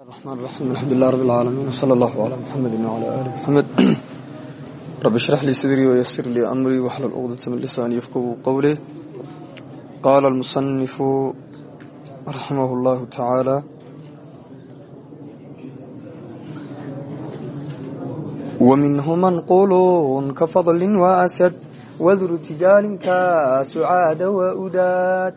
الرحمن الرحيم الحمد لله رب العالمين وصلى الله على محمد وعلى آل محمد رب اشرح لي صدري ويسر لي أمري واحلل عقدة من لساني يفقهوا قولي قال المصنف رحمه الله تعالى ومنه منقول كفضل وأسد وذر تجال كسعاد وأداد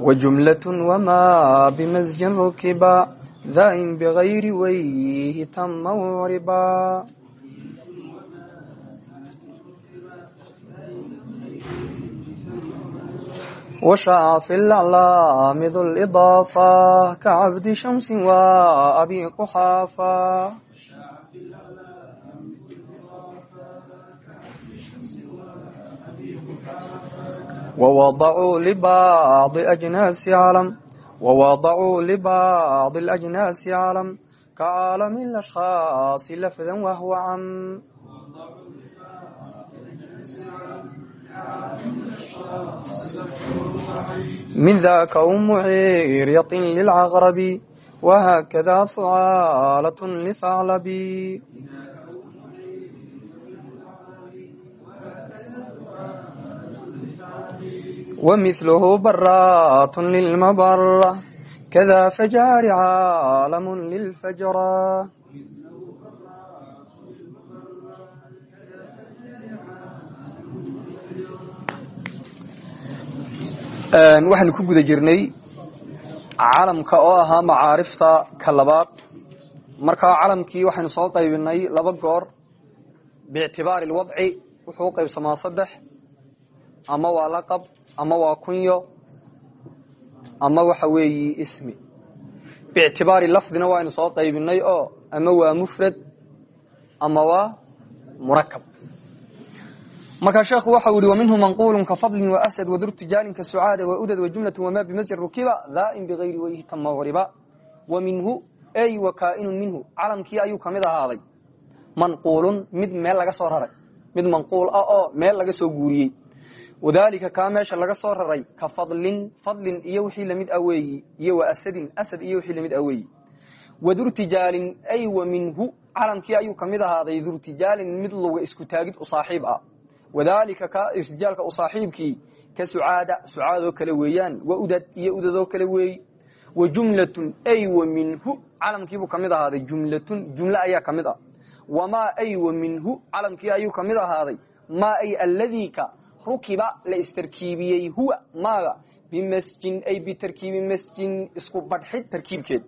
وجملة وما بمزج ركبا ذائم بغير ويه تم وربا وشاء في الأعلام ذو الإضافة كعبد شمس وأبي قحافة ووضعوا لبعض أجناس علم ووضعوا لبعض الأجناس علم كعالم الأشخاص لفظا وهو عم من ذاك أم عيريط للعغرب وهكذا ثعالة لثعلب ومثله برات للمبرة كذا فجار عالم للفجرة waxaynu ku guda jirnay calamka oo ahaa macaarifta ka labaad markaa calamkii waxaynu soo qaybinay laba goor biictibaari lwadci wuxuu u qaybsamaa saddex ama waa laqab ama waa kunyo ama waxa weeyi ismi. Biictibaari lafdina waaynu soo qaybinay oo ama waa mufrad ama waa murakab markaa sheekhu waxau yihi waminhu manquulu kafadlin waasad wadurtijaalin kasucaada waudad wajumlatu wama bimasjid rukiba daain bigayri weyhi tama wariba wa minhu ey wa kaainun minhu. Calamkii ayuu ka mid ahaaday. Manquulun mid meel laga soo raray. Mid manquul ah oo meel laga soo guuriyey wadaalika kaa meesha laga soo raray ka fadlin fadlin iyo wixii la mid ah weeyi iyo wa asadin asad iyo wixii la mid ah weeyi wadurtijaalin ay wa minhu calamkii ayuu ka mid ahaaday durtijaalin mid luga isku taagid u saaxiib ah. Wadaalika ka irtijaalka u saaxiibkii ka sucaada sucaadoo kale weeyaan wa udad iyo udadoo kale weeyi wa jumlatun ay wa minhu calamkiibuu ka mid ahaaday jumlatun jumle ayaa ka mid ah. Wamaa ay wa minhu calamkii ayuu ka mid ahaaday. Maa ay aladiika rukiba la istarkiibiyey huwa maaga bimasjin ay bitarkiibi masjin isku badxid tarkiibkeed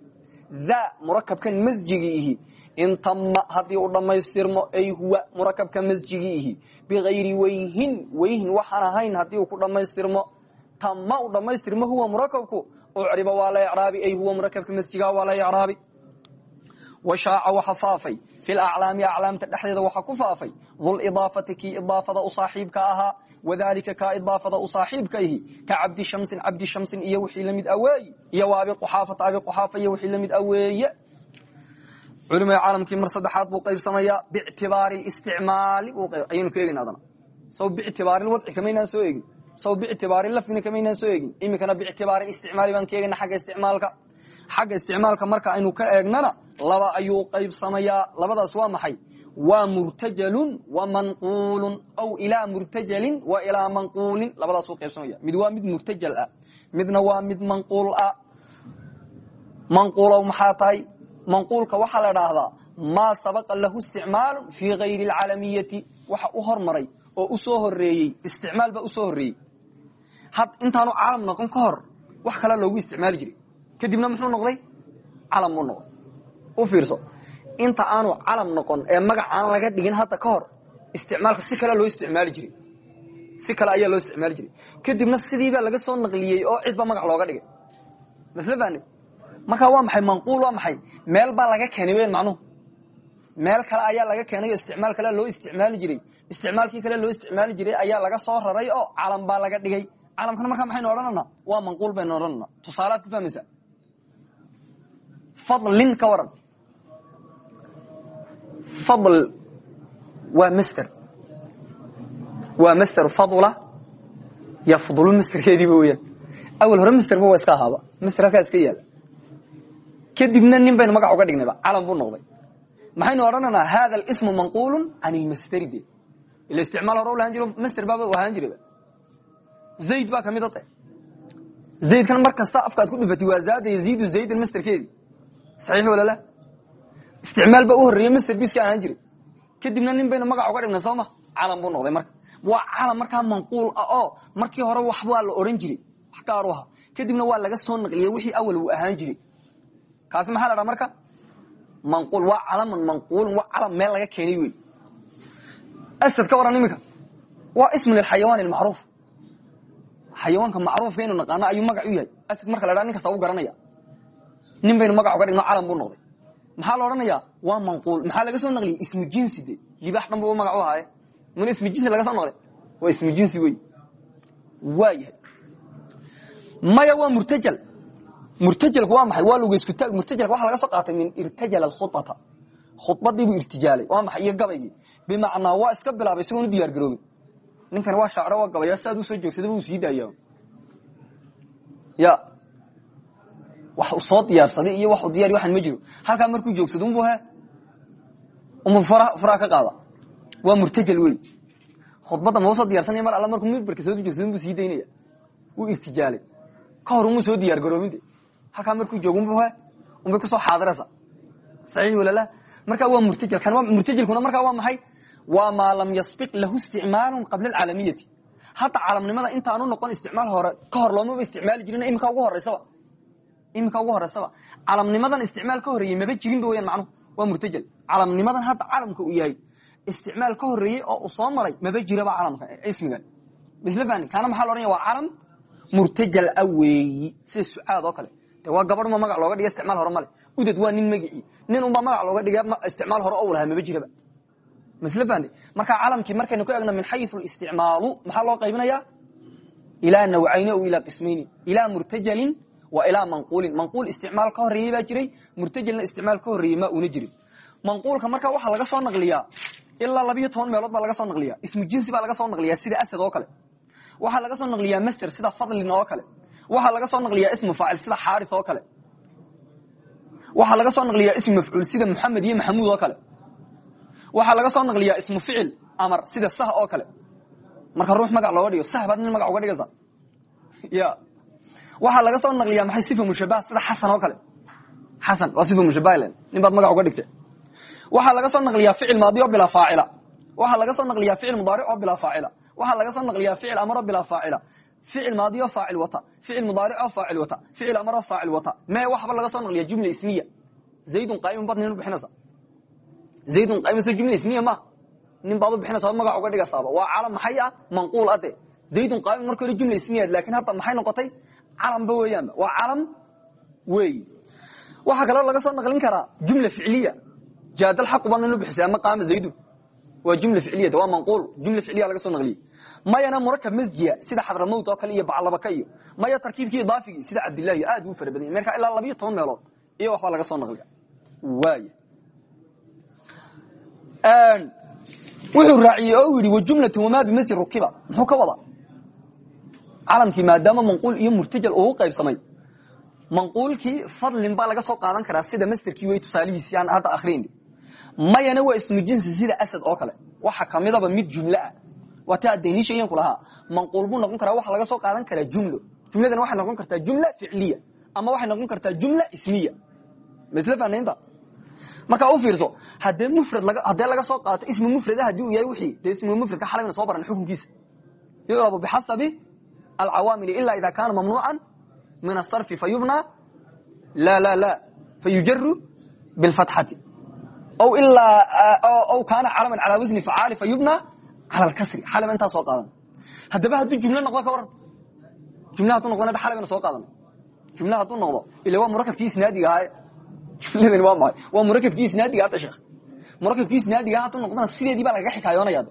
daa murakabkan masjigii ihi intama haddii u dhammaystirmo ay huwa murakabka masjigii ihi bikayri weyhin weyhin waxaan ahayn haddii uu ku dhammaystirmo tama u dhammaystirmo huwa murakabku. Ucriba waa la ecraabi ay huwa murakabka masjigaa waa la ecraabi washaaca waxa faafay fi laclaami aclaamta dhexdeeda waxa ku faafay. Dulidaafati kii idaafada u saaxiibka ahaa wadalika kaa idaafada u saaxiibka ihi ka cabdi shamsin cabdi shamsin iyo wixii la mid aweeye iyo wa abi quxaafata abi quxaafa iyo wixii la mid aweeye culimada caalamkii mar saddexaad buu qaybsamayaa bictibaari isticmaali ayaynu ka egin adana saw bictibaari wadci kamaynaan soo egin saw bictibaari lafdina kamaynaan soo egin iminkana bictibaari isticmaali baan ka egina agga isticmaalka. Xagga isticmaalka laba ayuu qaybsamayaa. Labadaas waa maxay? Waa murtajalun wa manquulun aw ilaa murtajalin wa ilaa manquulin. Labadaasuu qaybsamaya mid waa mid murtajal ah midna waa mid manquul ah. Manquulow maxaa tahay? Manquulka waxaa la dhaahdaa maa sabaqa lahu isticmaalu fii gayri alcalamiyati waxa u hormaray oo u soo horeeyey isticmaal baa u soo horeeyey had intaanu caalam noqon ka hor wax kale loogu isticmaali jiray. Kadibna muxuu noqday? Calam buu noqday u fiirso. Inta aanu calam noqon ee magac aan laga dhigin hadda ka hor isticmaalka si kale loo isticmaali jiray. Si kale ayaa loo isticmaali jiray. Kadibna sidiibaa laga soo naqliyey oo cidba magac looga dhigay. Masle fahne markaa waa maxay? Manquul waa maxay? Meel baa laga keenay weyn macnuhu. Meel kale ayaa laga keenay oo isticmaal kale loo isticmaali jiray. Isticmaalkii kale loo isticmaali jiray ayaa laga soo raray oo calam baa laga dhigay. Calamkana markaa maxaynu odhanana waa manquul baynu odhanana tusaalaad ku fahmaysaa? Fadlin ka waran fadl waa master waa master fadla yafdulu misterkeediiba weyaan awal hore misterba waa iska ahaaba mister halkaa iska yaalla kadibna nin baynu magac uga dhignayba calam buu noqday maxaynu odhanaynaa hada ismu manquulu can ilmasteri de ila isticmaal hore lahaan jiro master baaba ahaan jiraba zayd baa ka mid ade zaydkan mar kasta afkaad ku dhufatay waa zaada yaziidu zaydan masterkeedii saxiix walala isticmaal baa u horreeyey master biska ahaan jiray kadibna nin baynu magac uga dhignay sooma. Calam buu noqday marka. Waa calam markaa manquul ah oo markii hore wax waa la oran jiray wax gaaru ahaa kadibna waa laga soo naqliyey wixii awal uu ahaan jiray. Kaasi maxaa la dhaha marka? Manquul. Waa calaman manquulun waa calam meel laga keenay wey asad ka waran iminka. Waa ismu lilxayawaan ilmacruuf xayawaanka macruufka inu naqaano ayuu magac u yahay. Asad marka la dhaa nin kasta u garanaya. Nin baynu magac uga dhigno calam buu noqday maxaa la odhanayaa? Waa manquul. Maxaa laga soo naqliyey? Ismu jinsi de. Libaax dhan bu magac u ahaaye mana ismu jinsi laga soo noqday waa ismu jinsi wey waa yahay. Maya waa murtajal. Murtajalku waa maxay? Waa lugeyskuta murtajalka waxa laga soo qaatay min irtajala alkhudbata khudbadiibuu irtijaalay waa maxay? Iyo gabaygii bimacnaa waa iska bilaabay isagoon u diyaar garoobin ninkani waa shaaciro waa gabaya si aad u soo joogsadaba uu sii daaya ya wax uu soo diyaarsaday iyo wax uu diyariy waxan ma jiro. Halkaa markuu joogsado unbu he umu faraha ka qaada. Waa murtajal wey khudbadda ma u soo diyarsanaya mar alla markuu mimbarka soo joogsado unbuu sii daynaya. Wuu irtijaalay ka hor umuu soo diyaar garoobinde halkaa markuu joogo unbu he unbay ku soo xaadiraysa saxiix walala markaa waa murtajalkan murtajalkuna markaa waa maxay? Waa maa lam yasbiq lahu isticmaalu qabla alcaalamiyati hadda caalamnimada intaanu noqon isticmaal hore ka hor loomaba isticmaali jirin imika ugu horeysaba iminka ugu horeysaba calamnimadan isticmaal ka horreeyey maba jirinba weyaan macnuhu. Waa murtajal. Calamnimadan hadda calamka uu yahay isticmaal ka horreeyey oo uu soo maray maba jiraba calamka ismigan misla fahni kaana maxaa loodhanaya waa calam murtajal a weeyi. Sida sucaad oo kale. De waa gabadh ma magac looga dhiga isticmaal hore male udad waa nin magicii. Nin unbaa magac looga dhiga isticmaal hore ou lahaa maba jiraba. Misla fahni marka calamkii markaynu ku egno min xayu isticmaalu maxaa loo qaybinaya ilaa nawcayni o ilaa qismayni. Ilaa murtajalin wa ilaa manquulin manquul isticmaal ka horreeyey baa jiray murtajalna isticmaal ka horreeyey ma una jirin. Manquulka marka waxaa laga soo naqliyaa ilaa labiyo toban meelood baa laga soo naqliya ismu jinsi baa laga soo naqliyaa sida asad oo kale. Waxaa laga soo naqliyaa master sida fadlin oo kale. Waxaa laga soo naqliyaa ismu faacil sida xaaris oo kale. Waxaa laga soo naqliyaa ismu mafcuul sida muxamed iyo maxamuud oo kale. Waxaa laga soo naqliyaa ismu ficil amar sida sah oo kale. Marka ruux magac looga dhigo sah baad nin magac uga dhigaysa. Ya waxaa laga soo naqliyaa maxay sifa mushabaha sida xasan oo kale? Xasan waa sifa mushabaha len nin baad magac uga dhigtay. Waxaa laga soo naqliyaa ficil maadi oo bilaa faacila. Waxaa laga soo naqliyaa ficil mudaaric oo bilaa faacila. Waxaa laga soo naqliyaa ficil amar oo bilaa faacila. Ficil maadi oo faacil wata. Ficil mudaaric oo faacil wata. Ficil amar oo faacil wata. Mee waxba laga soo naqliyaa jumla ismiya? Zaydun qaa'imun baad nin bixinaysa soo jumla ismiya ma? Nin baad magac uga dhigaysaaba waa calam maxay ah? Manquul ade zaydun qaa'imun marka hore jumla ismiya laakiin hadda maxay noqotay calamba weeyaanba waa calam weeyi waxaa kaloo laga soo naqlin karaa jumla ficliya. Jaadalxaqu baad nin u bixisay ama qaama zaydun waa jumla ficliya waa manquul. Jumla ficliya laga soo naqliyey. Mayana murakab masjiya sida xadramowt oo kale iyo baclabaka iyo. Maya tarkiibkii idaafigii sida cabdillahi aad buu fara badan yahy marka ilaa labayo toban meelood iyo waxbaa laga soo naqliya waaya wuxuu raaciyey oo yidhi wajumlatu wamaa bimasjid rukiba. Muxuu ka wadaa calamkii maadaama manquul iyo murtajal uu qaybsamay. Manquulkii fadlin baa laga soo qaadan karaa sida masterkii wey tusaalihiisi aan hadda akrin mayana waa ismu jinsi sida asad oo kale. Waxa kamidaba mid jumloah waa ti adayniishayan ku lahaa. Manquul noqon karaa waxa laga soo qaadan karaa jumlo. Jumladana waxay noqon kartaa jumla ficliya ama waxay noqon kartaa jumla ismiya. Masle fanaynta markaa u fiirso hadee mufrad haddee laga soo qaato ismu mufrada haddii uu yahay wixii dee ismu mufradka xalayna soo baran xukunkiisa. Yucrabu bixasabi alcawaamil ila ida kaana mamnuuca min asarfi fayubna fayujaru ilaa o kaana calaman calaa wasni facaali fayubna cala alkasri xalaba intaa soo qaadan haddaba hadduu jumlo noqdo ka waran jumla hadduu noqdona xalabayna soo qaadan jumla hadduu noqdo ila waa murakabkii isnaadiga ahaaye jumladani waa maxay waa murakabkii isnaadiga hadda sheekh murakabkii isnaadiga hadduu noqdona sideedii baa lagaga xikaayoonaya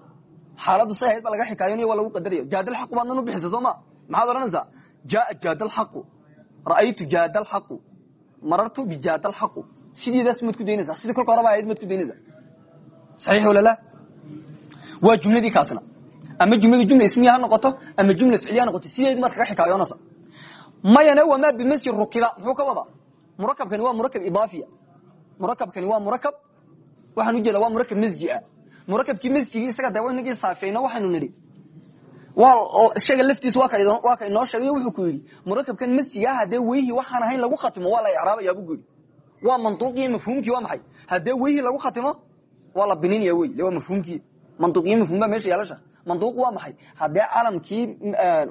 xaaladdu say ahayd baa laga xikaayonaya waa lagu qadaraya jaadalxaqu baad nan u bixisa soo ma maxaad odhanaysaa jaaa jaadalxaqu ra'aytu jaadalxaqu marartu bijaadalxaqu sideedaas maad ku daynaysaa sidii kolka horeba ahayd maad ku daynaysaa saxiix wala la waa jumladii kaasna. Ama jumladu jumla ismiya ha noqoto ama jumla ficliya ha noqoto sideedu maad kaga xikaayoonaysa mayana wamaa bimasjid rukiba muxuu ka wadaa? Murakabkani waa murakab idaafiya. Murakabkani waa murakab. Waxaan ujeeda waa murakab masjia murakabkii masjigii isaga de inagii saafeyno waxaynu nidhi sheega laftiis waa ka inoo sheegay wuxuu ku yidhi murakabkan masjigaa hadee weyhi waxaan ahayn lagu khatimo waa la icraabaya yidhi. Waa mantuuqiyo mafhuumkii waa maxay? Haddee weyhi lagu khatimo waa la bininaya wey waa mafhuumkii. Mantuuqiyo mafhuum baa meesha yaalasha mantuuq waa maxay? Haddee calamkii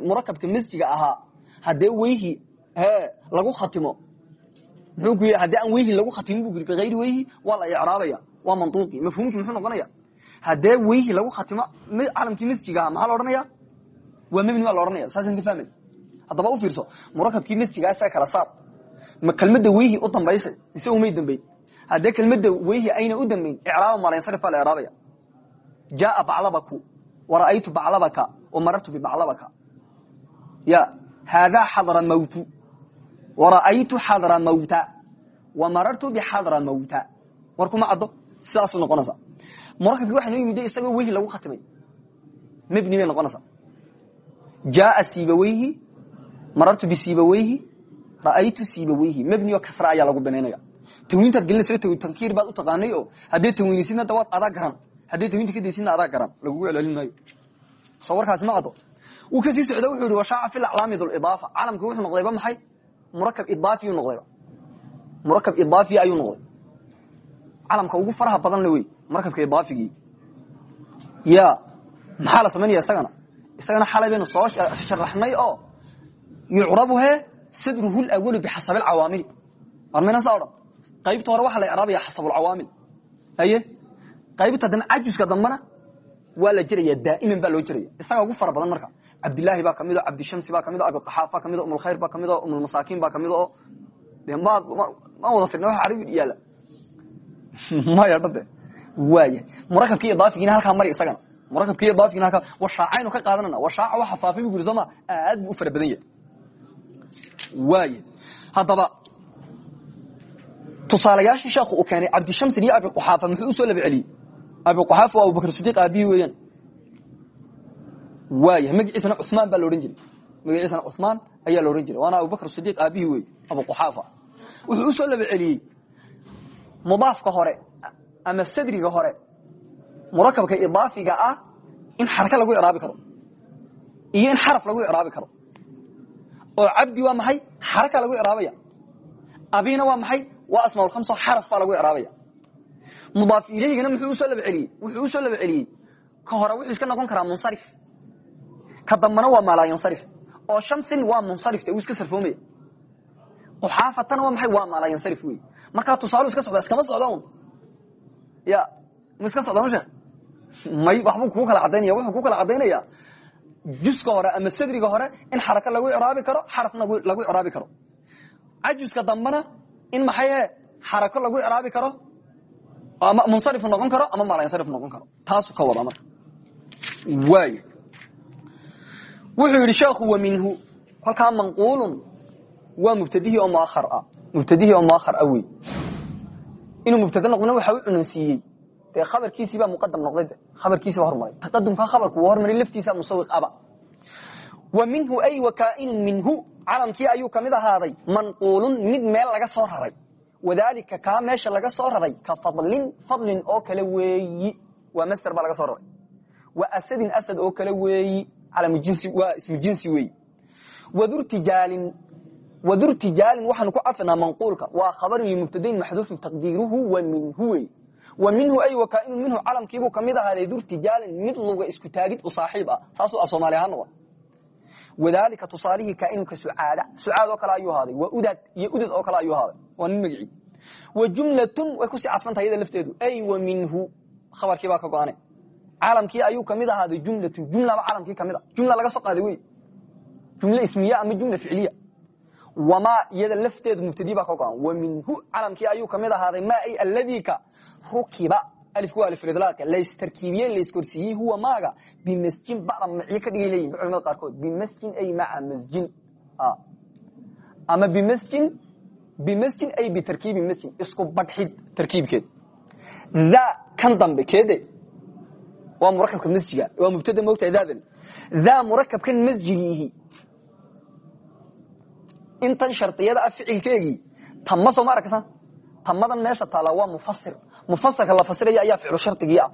murakabka masjiga ahaa haddee weyhi he lagu khatimo muxuu ku yidhi haddii aan weyhi lagu khatimin bu yidhi bikayri weyhi waa la icraabaya waa mantuuqi mafhuumkii muxuu noqonaya haddee weyhi lagu khatimo calamkii masjiga aha maxaa la odhanaya waa mebni baa la ohanaya saasaan ka fahmay haddaba u fiirso murakabkii masjigaa isaga kala saar. Ma kelmadda weyhi u dambaysay mise umay dambeyn haddee kelmadda weyhi ayna u dambeyn icraaba malansarif baa la icraabaya. Jaaa baclabaku wara'aytu baclabaka wamarartu bibaclabaka. Ya haadaa xadra mawtu. Wara'aytu xadra mawta. Wamarartu bixadra mawta. War kuma caddo sidaasu noqonaysa. Murakabkii noo yimid isagoo weyhi lagu khatimay. Mebni bay noqonaysaa jaaa siibaweyhi marartu bisiibaweyhi ra'aytu siibaweyhi mebniyo kasra ayaa lagu banaynaya tanwiintaad gelinaysa tankiir baad u taqaanay oo haddee tanwiinisidna dawaad adaa garan haddee tanwiinta ka daysidna adaa garan lagugu celcelin maayo ma caddo wuu ka sii socda wuxuu yihi washaaca fi aclaami dulidaafa calamki wuxuu noqdayba maxay murakab idaafiyu noqdayba murakab idaafiya ayuu noqday calamka ugu faraha badanle wey murakabka idaafigii ya maxaa la samaynaya isagana isagana xalay baynu soo sharaxnay oo yucrabu he sadruhu lwalu bixasab alcawaamili warmayna saa odhan qaybta hore waxaa la icraabaya xasabulcawaamil aye qaybta dambe cajuska dambena waa jiraya daa'iman baa loo jiraya isagaa ugu fara marka cabdilaahi baa ka mid o cabdishamsi baa ka mid o abiqaxaaf baa ka mid o umulkhayr baa ka mid o umulmasaakiin baa ka mid oo de ma wada firna wax carabi yaalla maya dhade waaya. Murakabkii idaafigiina halkaa mari isagana murakabkii idaafigina halkaa washaacaynu ka qaadanana washaaca waxa faafay bu guri sooma aad buu u fara badan yahay. Waaya haddaba tusaalayaashii sheekhu uu keenay cabdishamsin iyo abiquxaafa muxuu u soo laba celiyey? Abiquxaafa waa abubakr sidiiq aabihii weeyaan. Waaya magaciisana cumaan baa laodhan jiray. Magaciisana cumaan ayaa la odhan jiray waana abubakr sidiiq aabihii wey abuquxaafa wuxuu u soo laba celiyey. Mudaafka hore ama sadriga hore murakabka idaafiga ah in xaraka lagu icraabi karo. Iyo in xaraf lagu icraabi karo. Oo cabdi waa maxay? Xaraka lagu icraabaya abina waa maxay? Waa asmaaulkhamso xaraf baa lagu icraabaya mudaaf ilayhigana muxuu u soo laba celiyey. Wuxuu u soo laba celiyey. Ka hore wuxuu iska noqon karaa munsarif. Ka dambana waa maalaayansarif oo shamsin waa munsarifta uu iska sarfoomaya quxaafatana waa maxay? Waa maalaayansarif wey markaa tusaalu iska socda iskama socda un ya ma iska socda ma sheekh may waxbuu kuu kala cadaynaya wuxuu ku kala cadaynaya juska hore ama sadriga hore in xaraka lagu icraabi karo xarafna lagu icraabi karo. Cajuska dambena in maxay xarako lagu icraabi karo ama munsarif noqon karo ama maalansarif noqon karo. Taasuu ka wadaa marka. Waay wuxuu yidhi sheekhu wa minhu. Kolkaa manquulun waa mubtadihii oo muahar ah. Mubtadihii oo muahar ah wey inuu mubtade noqdona waxa u cunansiiyey dee khabarkiisiibaa muqadam noqday de khabarkiisiba hormaray. Taqadumka khabarku waa hormaray laftiisa musawiq aba. Wa minhu ay wa kaainun minhu calamkii ayuu ka mid ahaaday manquulun mid meel laga soo raray. Wadaalika kaa meesha laga soo raray ka fadlin fadlin oo kale weeyi. Waa master baa laga soo raray. Wa asadin asad oo kale weeyi. Waa ismu jinsi weeyi. Wadurtijaalin wadurtijaalin waxaanu ku cadfinaa manquulka. Waa khabarun limubtadayn maxduufin taqdiiruhu wa minhu wa minhu ay wa kaainun minhu calamkiibuu ka mid ahaaday durtijaalin mid luga isku taagid u saaxiib ah. Saasuu af soomaali ahaan noqon. Wadaalika tusaalihii kaainunka sucaada. Sucaad oo kale ayuu ahaaday. Waa udaad iyo udad oo kale ayuu ahaaday. Waa nin magicii. Wa jumlatun way ku sii cadfantahay iyada lafteedu. Ay wa minhu khabarkii ka go-ane calamkii ka mid ahaaday jumlatun jumlaba calamkii ka mid a jumla laga soo qaaday wey jumle ismiya ama jumla ficliya. Wamaa iyada lafteedu mubtadii baa ka go-an. Wa minhu calamkii ayuu ka mid ahaaday. Ma ay aladiika rukiba alifku waa alifridlaaqe laystarkiibiyey layskorsiiyey huwa maaga. Bimasjin bada macyo ka dhigay leeyihiin culamada qaarkood. Bimasjin ay maca masjin. Ama bimasjin bimasjin ay bitarkiibi masjin isku badxid tarkiibkeed. Daa kan dambe keede waa murakabka masjiga waa mubtada mogta daadan. Daa murakabkan masjigiihi intan shardiyada ah ficilkeegii tama soo ma aragsan tamadan meesha taala waa mufasir mufasirka la fasiraya ayaa ficlu shardigii ah.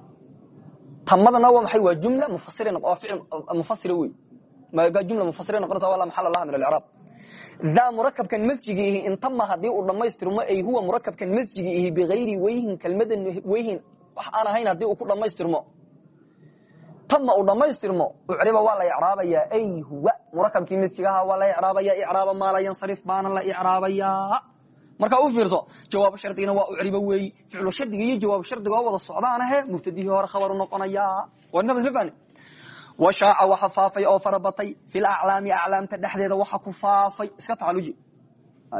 Tamadana waa maxay? Waa jumla mufasir waa ficil mufasira wey maa jumla mufasira noqonaysa waa la maxal laha min alcraab daa murakabkan masjigiihi intama haddii uu dhammaystirmo ay huwa murakabkan masjigiihi bigayri weyhin kelmadan weyhin wax aan ahayn haddii uu ku dhammaystirmo. Tama uu dhammaystirmo ucriba waa la icraabayaa ay huwa murakabkii masjigaha waa la icraabaya icraaba maa la yansarif baana la icraabayaa marka u fiirso jawaab shardigina waa ucriba weeyi ficlu shardiga iyo jawaab shardiga oo wada socdaanahe mubtadihii hore khabaru noqonayaa warnabaslan washaaca waxa faafay oo farabatay fi laclaami aclaamta dhexdeeda waxa ku faafay. Iska tacaluji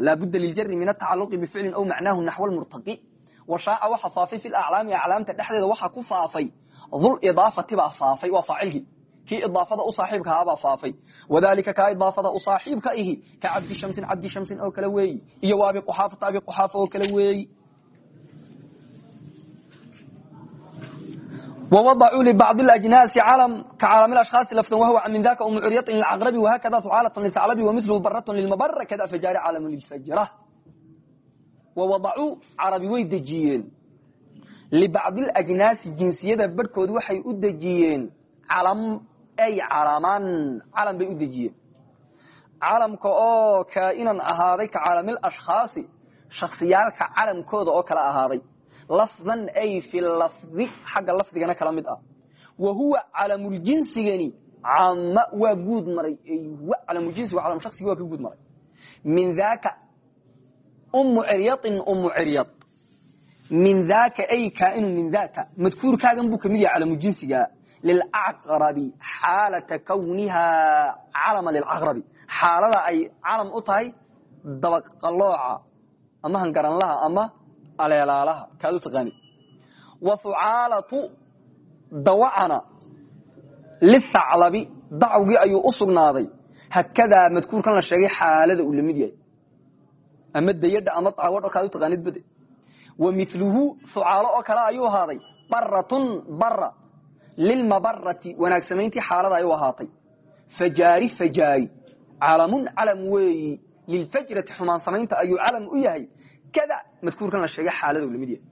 laabudda liljari min atacaluqi bificlin aw macnaahu naxw lmurtaqi washaaca waxa faafay fi laclaami aclaamta dhexdeeda waxa ku faafay. Dul idaafati baa faafay. Waa faacilkii kii idaafada u saaxiibka ahaabaa faafay wadalika kaa idaafada u saaxiibka ihi ka cabdi shamsin cabdi shamsin oo kale weeyi iyo wa abi quxaafata abi quxaafa oo kale weeyi ووضعوا لبعض الأجناس علم كعالم الأشخاص لفظا وهو من ذاك أم عرية للعقرب وهكذا ثعالة للثعلب ومثله برة للمبر كذا فجار عالم للفجرة ووضعوا عربي ويدجيين لبعض الأجناس جنسية بركود وحي أدجيين علم ay calaman calan bay u dejiyeen. Calamka oo kaainan ahaaday ka caalamil ashkhaasi shakhsiyaalka calamkooda oo kala ahaaday. Lafdan ay fi lafdi xagga lafdigana kala mid ah. Wa huwa calamuljiنsigani caama waa guud maray. Calamuljinsigu calamshasigi waa ka guud maray. Min daaka umu ciryain umu ciryad. Min daaka ay kaainu min daaka madkuurkaagan buu ka mid yahay calamujinsigaa lilcaqrabi xaalata kawnihaa calama lilcaqrabi xaalada ay calam u tahay dabaqalooca ama hangaranlaha ama aleelaalaha kaad u taqaanid wa hucaalatu dawacana lithaclabi dacwgii ayuu u sugnaaday hakadaa madkuurkan la sheegay xaalada uu la mid yahay ama dayadha ama daawadho kaad u taqaanid bade wa miluhu hucaalo oo kale ayuu ahaaday baratun bara lilmabarati wanaag samayntii xaalada ayuu ahaatay fajaari fajaari calamun calam weeyi lilfajrati xumaan samaynta ayuu calam u yahay kada madkuurkan la sheegay xaaladu la mid yahay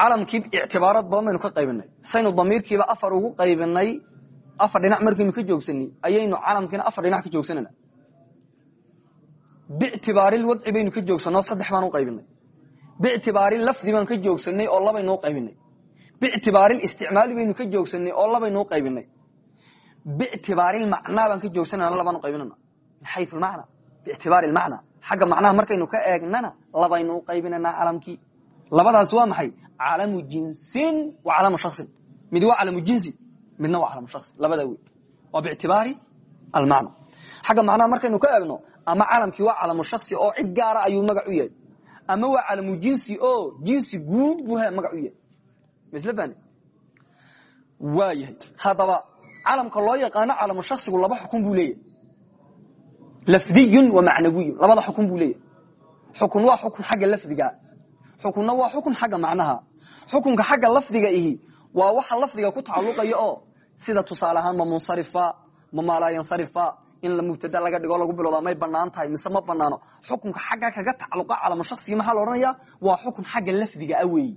calamkii ictibaarad badan baynu ka qaybinay saynu damiirkiiba afar ugu qaybinay afar dhinac markaynu ka joogsanay ayaynu calamkiina afar dhinac ka joogsanana bictibaaril wadci baynu ka joogsanoo saddex baan u qaybinay bictibaaril lafdi baan ka joogsanay oo labaynuu qaybinay bictibaaril isticmaali baynu ka joogsanay oo labaynuu qaybinay. Bictibaaril macnaa baan ka joogsanana labaan u qaybinana min xayu lmacna bictibaari lmacna xagga macnaha markaynu ka eegnana labaynu u qaybinanaa calamkii labadaas waa maxay? Calamu jinsin wa calamu shasin mid waa calamu jinsi midna waa calamu shasi labadaa wey. Waa bictibaari almacna xagga macnaha markaynu ka eegno ama calamkii waa calamu shaksi oo cid gaara ayuu magac u yahay. Ama waa calamu jinsi oo jinsi guud buu magac u yahay masl fahne waa yahay haddaba calamka loo yaqaano calamu shaksigu laba xukun buu leeyahay. Lafdiyun wa macnawiyun. Labada xukun buu leeyahay. Xukun waa xukun xagga lafdiga. Xukunna waa xukun xagga macnaha. Xukunka xagga lafdiga ihi waa waxa lafdiga ku tacaluqaya oo sida tusaale ahaan ma munsarifa ma in la mubtada laga dhigo lagu bilowda may bannaan tahay mise ma banaano xukunka xagga kaga tacaluqa calamo shaksigi maxaa la odhanaya waa xukun xagga lafdiga weeyi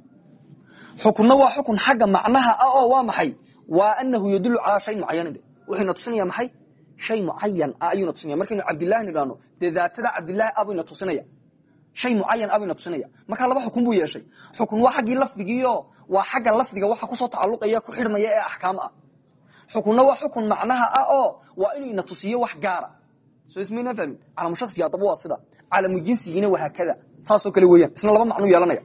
xukunna waa xukun xagga macnaha ah oo waa maxay? Waa anahu yadulu calaa shay mucayanin wuxuuna tusinaya maxay? Shay mucayan ah ayuuna tusinaya. Markaynu cabdillahi nidhaano dee daatada cabdillahi ah buyna tusinaya. Shay mucayan ah buyna tusinaya. Markaa laba xukun buu yeeshay. Xukun waa xaggii lafdigiio waa xagga lafdiga waxa ku soo tacaluqaya ku xidhmaya ee axkaam ah. Xukunna waa xukun macnaha ah oo waa inuu ina tusiyo wax gaara. Soo ismayna fahmin? Calamu shaksiga waa sida. Calamu jinsigiina waa haakada. Saasoo kale weeyaan isna laba macnuu yeelanaya.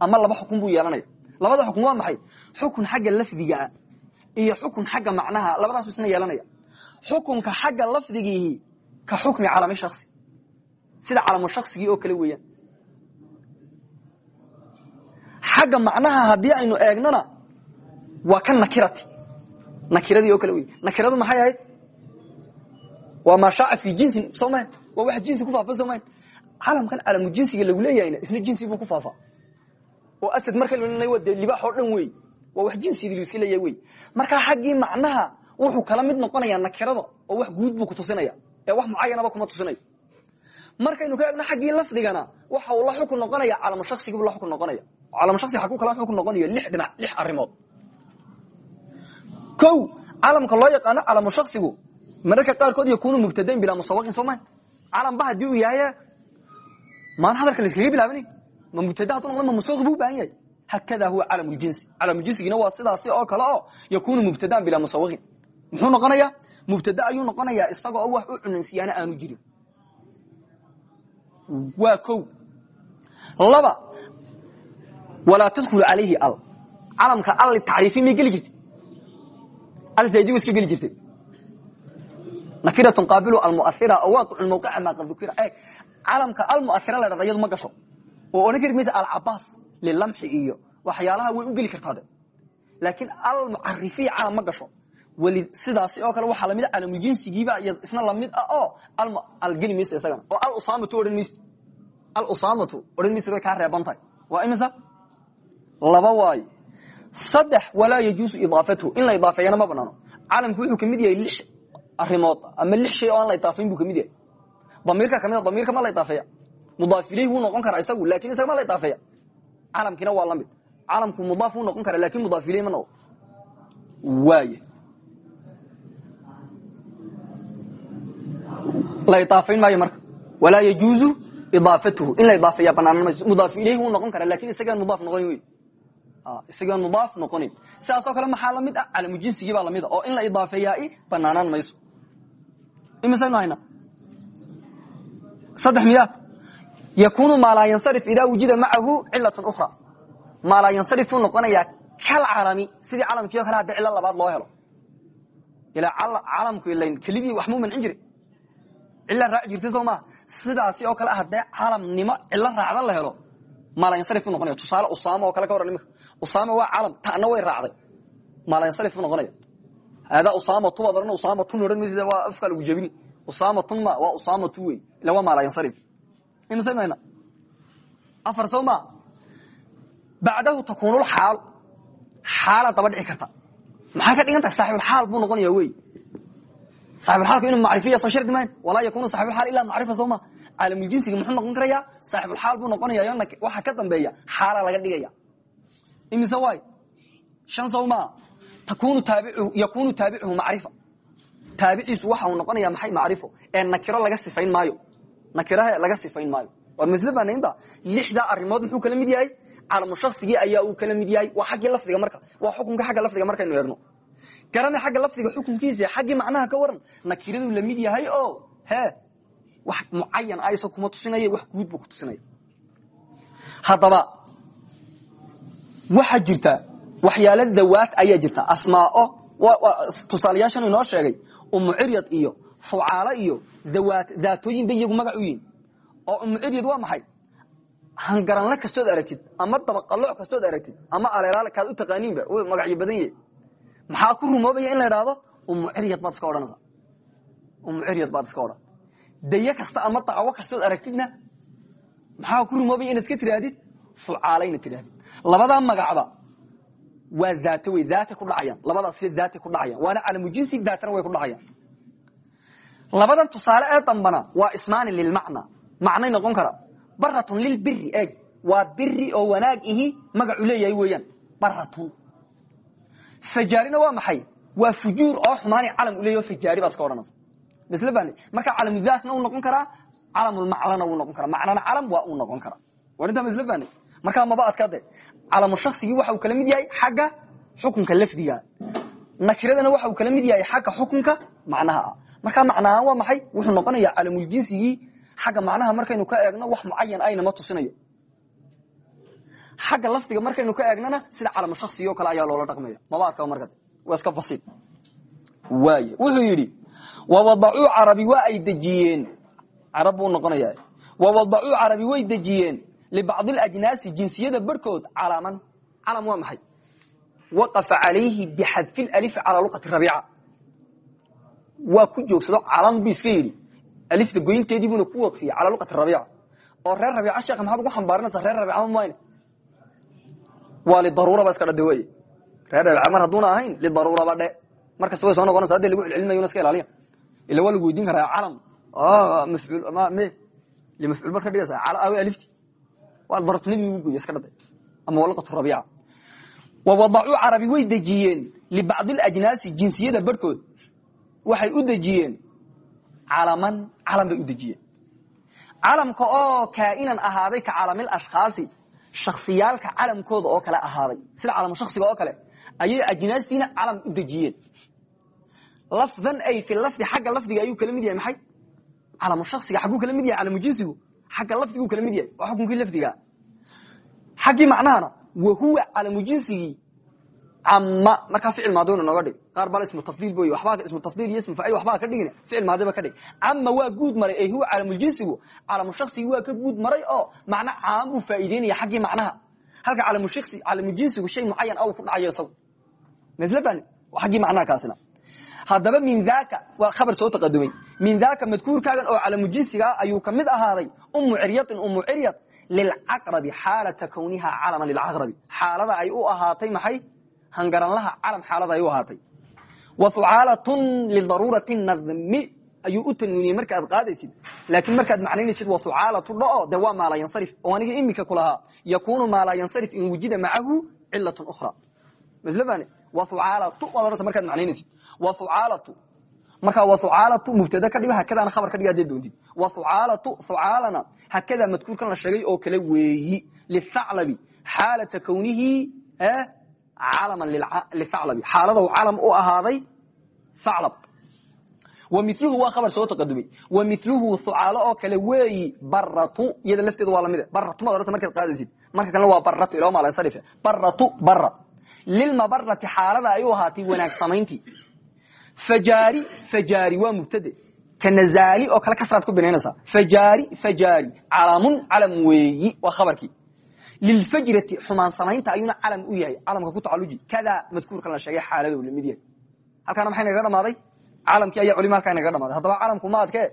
Ama laba xukun buu yeelanaya labada xukun waa maxay? Xukun xagga lafdigaa iyo xukun xagga macnaha labadaasu isna yeelanaya. Xukunka xagga lafdigiihi ka xukmi calami shaksi sida calamu shaksigii oo kale weeyaan. Xagga macnaha haddii aynu eegnana waa ka nakirati. Nakiradii oo kale wey nakiradu maxay ahayd? Waa maa shaaca fi jinsin soo maha waa wax jinsi ku faafa soo maha calamkan calamu jinsiga lagu leeyahayna isna jinsi buu ku faafaa oo asad marka la waa dee libaax oo dhan wey waa wax jinsidii lu iska leeyahay wey markaa xaggii macnaha wuxuu kala mid noqonayaa nakirada oo wax guud buu kutusinaya ee wax mucayanaba kuma tusinayo markaynu ka eegno xaggii lafdigana waxa uu la xukun noqonaya calamu shaksigiibu la xukun noqonaya calamu shaksi xaguu kala xukun noqonayo lix dhinac lix arrimood. Kow calamka loo yaqaano calamu shaksigu mararka qaarkood yakunu mubtadain bilaa musawaqin soo ma calanba haddii uu yahay maan hadalka laskaga bilaabani ma mubtada haduu noqdo ma musawaq buu u baahan yahay hakada huwa calam ljinsi calamljinsigina waa sidaasi oo kale oo yakunu mubtadaan bilaa musawaqin muxuu noqonayaa mubtada ayuu noqonayaa isagoo wax u cunansiyaana aanu jirin waa ko laba walaa tadkulu calayhi al calamka al tacriifi may geli jirtay al zaidi wa iska geli jirtay nakiratun qaabilu almuaira oo waaqicu mawqica maa qad dukira eeg calamka almuaira la dhada iyadu ma gasho oo odhan kari maysa alcabaas lilamxi iyo waxyaalaha way u geli kartaa laakiin almucarifiya calam ma gasho. Weli sidaasi oo kale waxaa la mid calamujinsigiiba isna la mid ah oo algeli maysa isagana oo alusamatu odhan maysa alusamatu odhan maysa way kaa reeban tahay. Waa imisa? Laba waayo saddex walaa yajuusu idaafatuhu. In la idaafeeyana ma banaano calamku wuxuu ka mid yahay lix arimood ama lix shay oo aan la idaafayn buu ka mid yahay. Damiirka ka mid a damiirka ma la idaafeeya mudaaf ileyh wuu noqon karaa isagu laakiin isaga ma la idaafeeya calamkiina waa la mid calamku mudaaf wuu noqon karaa laakiin mudaaf ileyh ma noqdo waaya la idaafayn maayo marka. Walaa yajuuzu idaafatuhu. In la idaafeeya banaanan mayso mudaaf ileyh wuu noqon karaa laakiin isagaan mudaaf noqonin wey isagaan mudaaf kale maxaa la mid ah? Calamujinsigii baa la mid a oo in la idaafeeyaa banaanaan mayso imisaynu hayna? Saddex miya yakunu maa laa yansarif idaa wujida macahu cilatun ukhra. Maa laa yansarif uu noqonayaa kal calami sidii calamkii o kale haddi cilo labaad loo helo. Ilaa calamku ilan kelidii wax muu mancin jiri. Cila raaci jirtay soo maa sidaasi oo kale haddee calamnimo cilo raacda la helo maalayansarif buu noqonaya. Tusaale usaama oo kale ka waran imika usaama waa calam ta'na way raacday. Maalayansarif buu noqonaya. Haadaa usaama tu baad ohan usaama tun odhan maysa waa afkaa hayna afar soo maa bacdahu takuunul xaal. Xaalaad daba dhici karta. Maxay ka dhigan tahay saaxibulxaal buu noqonaya wey saaxibulxaalku inuu macrifiya soo shardi mayn walaa yakunu saaxibulxaal ilaa macrifa soo ma. Caalamuljinsigi muxuu noqon karayaa? Saaxibulxaal buu noqonaya waxa ka dambeeya xaala laga dhigaya. Imise waay? Shan soo maa takunu taabiu yakunu taabicuhu macrifa. Taabiciisu waxa uu noqonaya maxay macrifo? Ee nakiro laga sifayn maayo nakiraha laga sifayn maayo. Waa masle banaynta lixdaa arrimood muxuu kala mid yahay? Calamu shaksigii ayaa uu kala mid yahay. Waa xaggii lafdiga marka waa xukunka xagga lafdiga markaynu eegno. Garana xagga lafdiga xukunkiisa xaggii macnaha ka waran nakiraduu la mid yahay o he wax mucayan a isa kuma tusinaya wax guud buu ku tusinaya. Haddaba waxaa jirta waxyaala dawaat ayaa jirta. Asmaao tusaalayaashan inoo sheegay umuciryad iyo fucaalo iyo daatooyin bay iyagu magac u yihiin oo umuciryad waa maxay? Hangaranle kastood aragtid ama dabaqalooc kastood aragtid ama aleelaale kaad u taqaaniinba magacyo badan yahe maxaa ku rumoobaya in la idhaahdo umuciryad baad iska odhanaysa umuciryad baad iska odhan. Daye kasta ama dacwo kastood aragtidna maxaa ku rumoobaya inaad iska tidhaahdid? Fucaala inaad labadaa magacba waa daat wey daatay ku dhacayaan. Labadaas daatay ku dhacayaan? Waana calamujinsi daatana way ku dhacayaan labadan tusaale ee dambana waa ismaani lilmacna macnay noqon kara. Baratun lilbiri eeg. Waa biri oo wanaag ihi magacu leeyahay weeyaan. Baratun fajaarina waa maxay? Waa fujuur oo xumaani calam u leeyaho fajaari baad iska odhanaysa. Misle bani marka calamudaatna uu noqon karaa calamulmaclana wuu noqon karaa. Macnana calam waa uu noqon karaa. Warintaa misle bani markaa maba adkade calamu shaksigii waxa uu kala mid yahay xagga xukunka lafdiga. Nakiradana waxa uu kala mid yahay xagga xukunka macnaha. ah markaa macnahaan waa maxay? Wuxuu noqonaya calamuljinsigii xagga macnaha markaynu ka eegno wax mucayan aynama tusinayo. Xagga lafdiga markaynu ka eegnana sida calamu shaksigi o kale ayaa loola dhaqmaya. Maba adkaa marka waa iska fasiil waay wuxuu yidhi wawadacuu carabi waa ay dejiyeen. Carab buu noqonaya wawadacuu carabi way dejiyeen. Libacdi ajnaasi jinsiyada barhkood calaaman calam waa maxay? Waqafa calayhi bixadfi alif calaa luqati rabiica waa ku joogsado calam bu iska alifta goynteedii buuna ku waqfiyey calaa luqati rabiica. Oo reer rabiica sheekha maxaad ugu xambaarinaysaa reer rabiica mayne waa lidaruuraba iska dhade reer mar hadduuna ahayn lidaruuraba dhe markasta way soo noqonaysa haddi lagu celcelinayona iska ilaaliya. Ila waa lagu karaa mafcuul me mafcuul baad ka dhigaysaa awe alifti. Waa darabtunidii lagu goye iska dhaday ama walaqatu rabiica. Wa wadacuu carabi way dejiyeen libacdi ajnaasi jinsiyada barhkood waxay u dejiyeen calaman calam bay u dejiyeen. Calamka oo kaainan ahaaday ka calamil ashkhaasi shaksiyaalka calamkooda oo kale ahaaday sida calamu shaksiga oo kale ayay ajnaastiina calam u dejiyeen. Lafdan ay fi lafdi xagga lafdiga ayuu kala mid yahay maxay? Calamu shaksiga xagguu kala mid yahay calamu jinsigu xagga lafdiguu kala mid yahay waa xukunkii lafdiga. Xaggii macnahana wa huwa calamu cama markaa ficil maadina nooga dhig. Qaar bal ismu tafdiil boy wabaa ismu tafdiil iyo ismu faciil waxbaa ka dhigin. Ficil maadiba ka dhig. Cama waa guud maray ay huwa calamujinsigu calamu waa ka guud maray oo macna caam buu faa'iideynaya xaggii macnaha. Halka calamushasi calamujinsigu shay mucayan aw ku dhacayo isagu. Masla xaggii macnaha kaasina. Haddaba min daaka waa khabar soo taqadumay. Min daaka madkuurkaagan oo calamujinsigaa ayuu ka mid ahaaday umu ciryatin umu ciryad lilcaqrabi xaalata kawniha calaman lilcaqrabi. Xaalada ay u ahaatay maxay hangaranlaha calam xaalada ay ahaatay. Wa hucaalatun lidaruurati nadmi ayuu u tanwiiniyey marka aad qaadaysid. Laakiin markaad macnaynaysid wa hucaalatu dhao de waa maalaa yansarif. Oo aniga imika kulahaa yakunu maalaa yansarif in wujida macahu cilatun ukhra. Maslafani wa hucaalatu waad markaad macnaynaysid. Wa hucaalatu markaa wa hucaalatu mubtada ka dhigo hakadaana khabar ka dhiga haddaad doontid wa hucaalatu hucaalana hakadaa madkuurkan la sheegay oo kale weeyi. Lithaclabi xaalata kawnihi calaman lithaclabi xaaladahu calam u ahaaday thaclab wa miluhu waa khabar soo taqadumay wa miluhu hucaalo oo kale weeyi baratu iyada lafteeda waa la mid baratu maad orata markaad qaadaysid marka kalena waa baratu ila maalasarif baratu bara lilmabarati xaalada ay u ahaatay wanaag samayntii fajaari fajaari waa mubtade kanazaali oo kale kasraad ku binaynaysaa fajaari fajaari calamun calam weeyi waa khabarkii lilfajrati xumaan samaynta ayuuna calam u yahay calamka ku tacaluji kadaa madkuurkan la sheegay xaalado la mid yahay halkaana maxay nagaga dhamaaday calamkii ayaa culima halkaa nagaga dhamaaday haddaba calamku ma adkee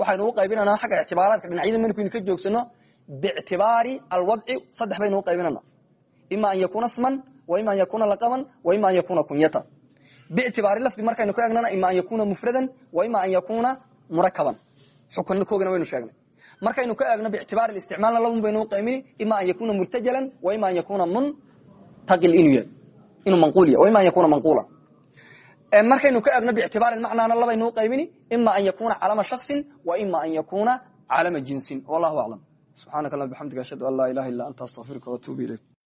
waxaynu u qaybinanaa xagga ictibaaraadka dhinacyada markaynu ka joogsano biictibaari alwadci saddex baynu u qaybinana ima an yakuna sman wa ima an yakuna laqaban wa ima an yakuna kunyata bictibaari lafdi markaynu ka egnana ima an yakuna mufradan wa ima an yakuna murakaban xukuna koogana waynu sheegnay markaynu ka eegno bictibaari isticmaalna labun baynu qaymini ima an yakuna murtajalan ima an yakuna muntaqil inuu manquul yahay wa ima an yakuna manquulan markaynu ka eegno bictibaari macnaana labaynu qaymini ima an yakuna calama shaksin wa ima an yakuna calama jinsin. Wallahu aclam subxaanaka allah bxamdiga ashhadu an laa ilaha illa anta astaqfiruka watuubu ilayk